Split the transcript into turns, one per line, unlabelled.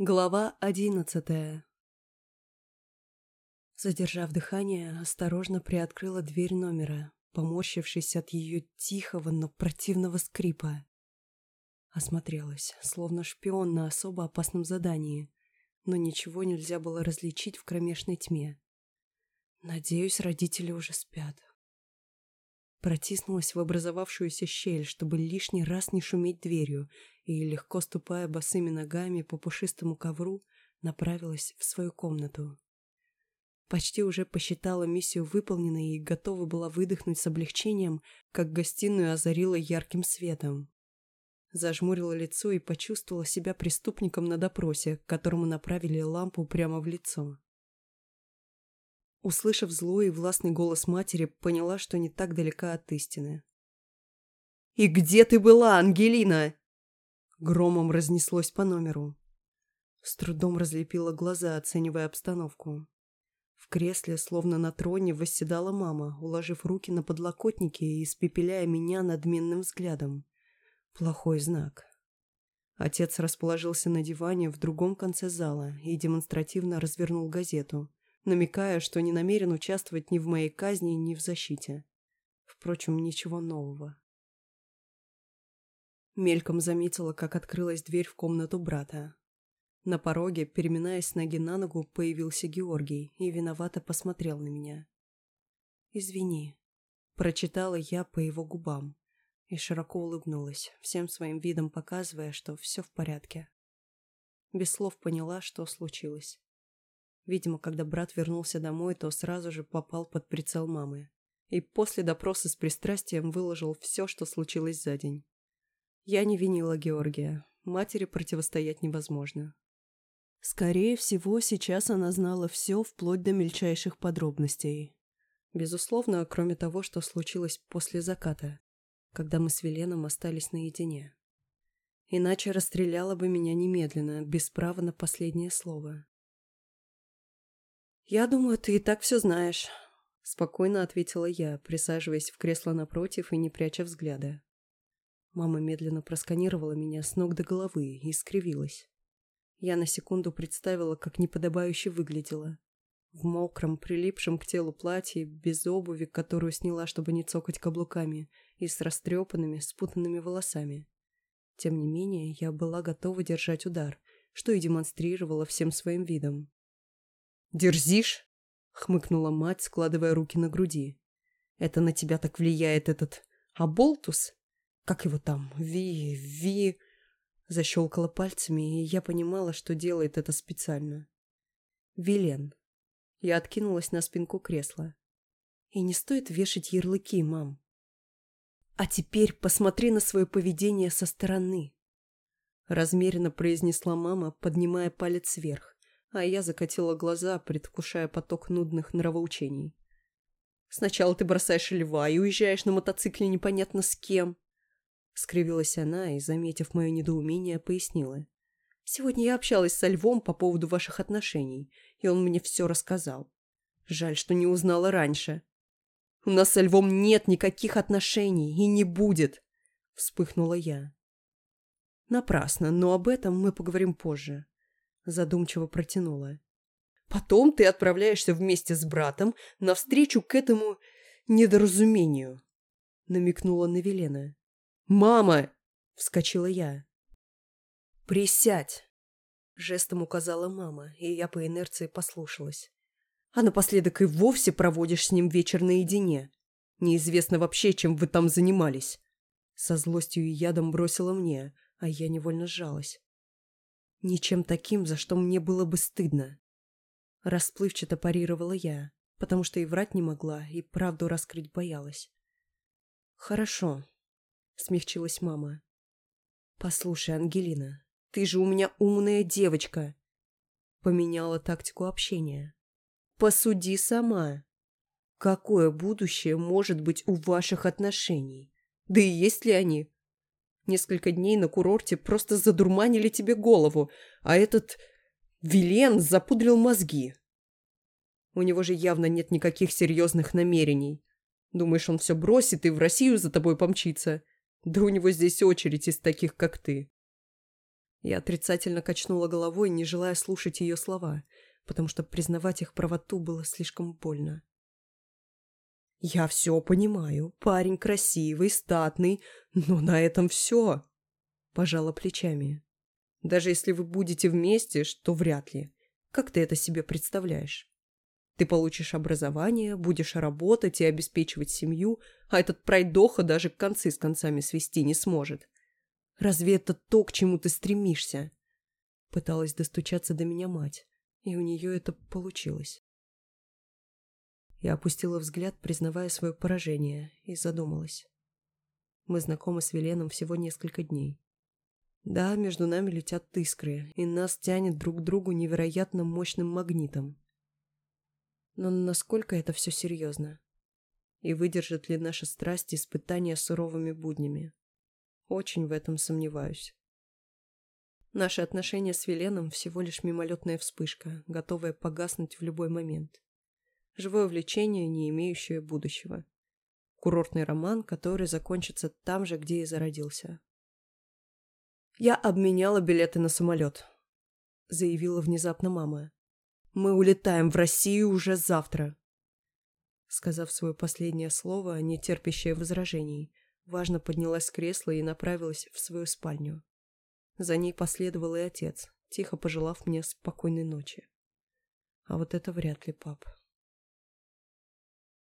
Глава одиннадцатая Задержав дыхание, осторожно приоткрыла дверь номера, поморщившись от ее тихого, но противного скрипа. Осмотрелась, словно шпион на особо опасном задании, но ничего нельзя было различить в кромешной тьме. Надеюсь, родители уже спят. Протиснулась в образовавшуюся щель, чтобы лишний раз не шуметь дверью, и, легко ступая босыми ногами по пушистому ковру, направилась в свою комнату. Почти уже посчитала миссию выполненной и готова была выдохнуть с облегчением, как гостиную озарила ярким светом. Зажмурила лицо и почувствовала себя преступником на допросе, которому направили лампу прямо в лицо. Услышав злой и властный голос матери, поняла, что не так далека от истины. «И где ты была, Ангелина?» Громом разнеслось по номеру. С трудом разлепила глаза, оценивая обстановку. В кресле, словно на троне, восседала мама, уложив руки на подлокотники и испепеляя меня надменным взглядом. Плохой знак. Отец расположился на диване в другом конце зала и демонстративно развернул газету, намекая, что не намерен участвовать ни в моей казни, ни в защите. Впрочем, ничего нового. Мельком заметила, как открылась дверь в комнату брата. На пороге, переминаясь с ноги на ногу, появился Георгий и виновато посмотрел на меня. «Извини», — прочитала я по его губам и широко улыбнулась, всем своим видом показывая, что все в порядке. Без слов поняла, что случилось. Видимо, когда брат вернулся домой, то сразу же попал под прицел мамы. И после допроса с пристрастием выложил все, что случилось за день. Я не винила Георгия. Матери противостоять невозможно. Скорее всего, сейчас она знала все вплоть до мельчайших подробностей. Безусловно, кроме того, что случилось после заката, когда мы с Веленом остались наедине. Иначе расстреляла бы меня немедленно, без права на последнее слово. «Я думаю, ты и так все знаешь», — спокойно ответила я, присаживаясь в кресло напротив и не пряча взгляда. Мама медленно просканировала меня с ног до головы и скривилась. Я на секунду представила, как неподобающе выглядела. В мокром, прилипшем к телу платье, без обуви, которую сняла, чтобы не цокать каблуками, и с растрепанными, спутанными волосами. Тем не менее, я была готова держать удар, что и демонстрировала всем своим видом. «Дерзишь?» — хмыкнула мать, складывая руки на груди. «Это на тебя так влияет этот... Аболтус? Как его там? Ви... Ви...» Защелкала пальцами, и я понимала, что делает это специально. «Вилен». Я откинулась на спинку кресла. «И не стоит вешать ярлыки, мам. А теперь посмотри на свое поведение со стороны». Размеренно произнесла мама, поднимая палец вверх а я закатила глаза, предвкушая поток нудных нравоучений. «Сначала ты бросаешь льва и уезжаешь на мотоцикле непонятно с кем», — скривилась она и, заметив мое недоумение, пояснила. «Сегодня я общалась со львом по поводу ваших отношений, и он мне все рассказал. Жаль, что не узнала раньше». «У нас со львом нет никаких отношений и не будет», — вспыхнула я. «Напрасно, но об этом мы поговорим позже задумчиво протянула. Потом ты отправляешься вместе с братом навстречу к этому недоразумению, намекнула на Велена. Мама! вскочила я. Присядь! Жестом указала мама, и я по инерции послушалась. А напоследок и вовсе проводишь с ним вечер наедине. Неизвестно вообще, чем вы там занимались. Со злостью и ядом бросила мне, а я невольно сжалась. Ничем таким, за что мне было бы стыдно. Расплывчато парировала я, потому что и врать не могла, и правду раскрыть боялась. «Хорошо», — смягчилась мама. «Послушай, Ангелина, ты же у меня умная девочка!» Поменяла тактику общения. «Посуди сама. Какое будущее может быть у ваших отношений? Да и есть ли они? Несколько дней на курорте просто задурманили тебе голову, а этот Вилен запудрил мозги. У него же явно нет никаких серьезных намерений. Думаешь, он все бросит и в Россию за тобой помчится? Да у него здесь очередь из таких, как ты. Я отрицательно качнула головой, не желая слушать ее слова, потому что признавать их правоту было слишком больно. «Я все понимаю. Парень красивый, статный, но на этом все», – пожала плечами. «Даже если вы будете вместе, что вряд ли. Как ты это себе представляешь? Ты получишь образование, будешь работать и обеспечивать семью, а этот пройдоха даже концы с концами свести не сможет. Разве это то, к чему ты стремишься?» Пыталась достучаться до меня мать, и у нее это получилось. Я опустила взгляд, признавая свое поражение, и задумалась. Мы знакомы с Веленом всего несколько дней. Да, между нами летят искры, и нас тянет друг к другу невероятно мощным магнитом. Но насколько это все серьезно? И выдержит ли наша страсть испытания суровыми буднями? Очень в этом сомневаюсь. Наши отношения с Веленом всего лишь мимолетная вспышка, готовая погаснуть в любой момент. Живое влечение, не имеющее будущего. Курортный роман, который закончится там же, где и зародился. «Я обменяла билеты на самолет», — заявила внезапно мама. «Мы улетаем в Россию уже завтра». Сказав свое последнее слово, не терпящее возражений, важно поднялась с кресла и направилась в свою спальню. За ней последовал и отец, тихо пожелав мне спокойной ночи. А вот это вряд ли, пап.